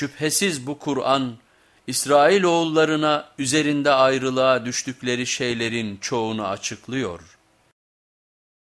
Şüphesiz bu Kur'an İsrail oğullarına üzerinde ayrılığa düştükleri şeylerin çoğunu açıklıyor.